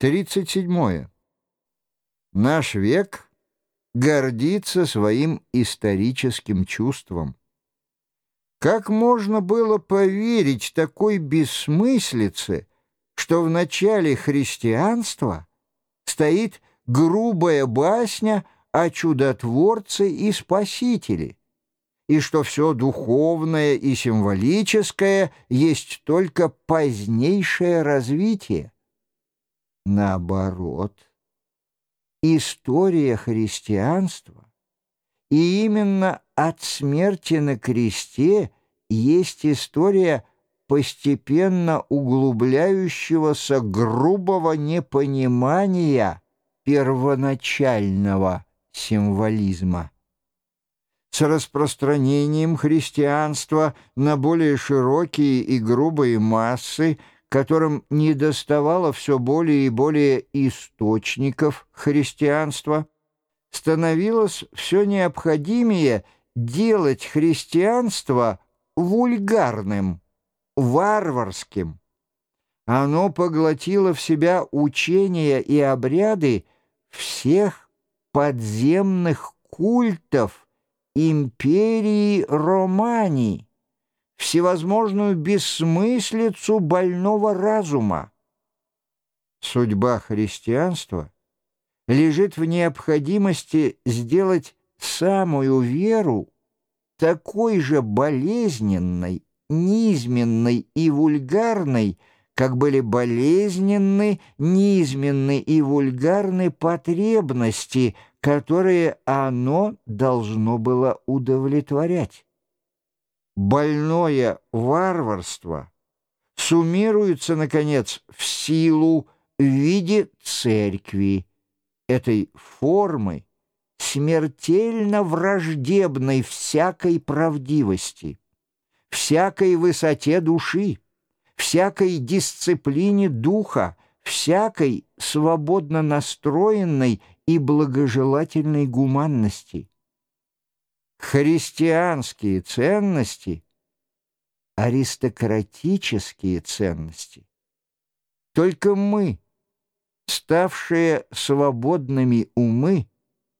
37. Наш век гордится своим историческим чувством. Как можно было поверить такой бессмыслице, что в начале христианства стоит грубая басня о чудотворце и спасителе, и что все духовное и символическое есть только позднейшее развитие? Наоборот, история христианства и именно от смерти на кресте есть история постепенно углубляющегося грубого непонимания первоначального символизма. С распространением христианства на более широкие и грубые массы – которым недоставало все более и более источников христианства, становилось все необходимее делать христианство вульгарным, варварским. Оно поглотило в себя учения и обряды всех подземных культов империи Романии всевозможную бессмыслицу больного разума. Судьба христианства лежит в необходимости сделать самую веру такой же болезненной, низменной и вульгарной, как были болезненны, низменны и вульгарны потребности, которые оно должно было удовлетворять больное варварство суммируется, наконец, в силу в виде церкви, этой формы, смертельно враждебной всякой правдивости, всякой высоте души, всякой дисциплине духа, всякой свободно настроенной и благожелательной гуманности христианские ценности, аристократические ценности. Только мы, ставшие свободными умы,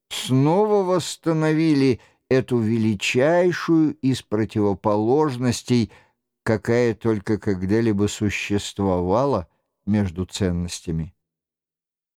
снова восстановили эту величайшую из противоположностей, какая только когда-либо существовала между ценностями.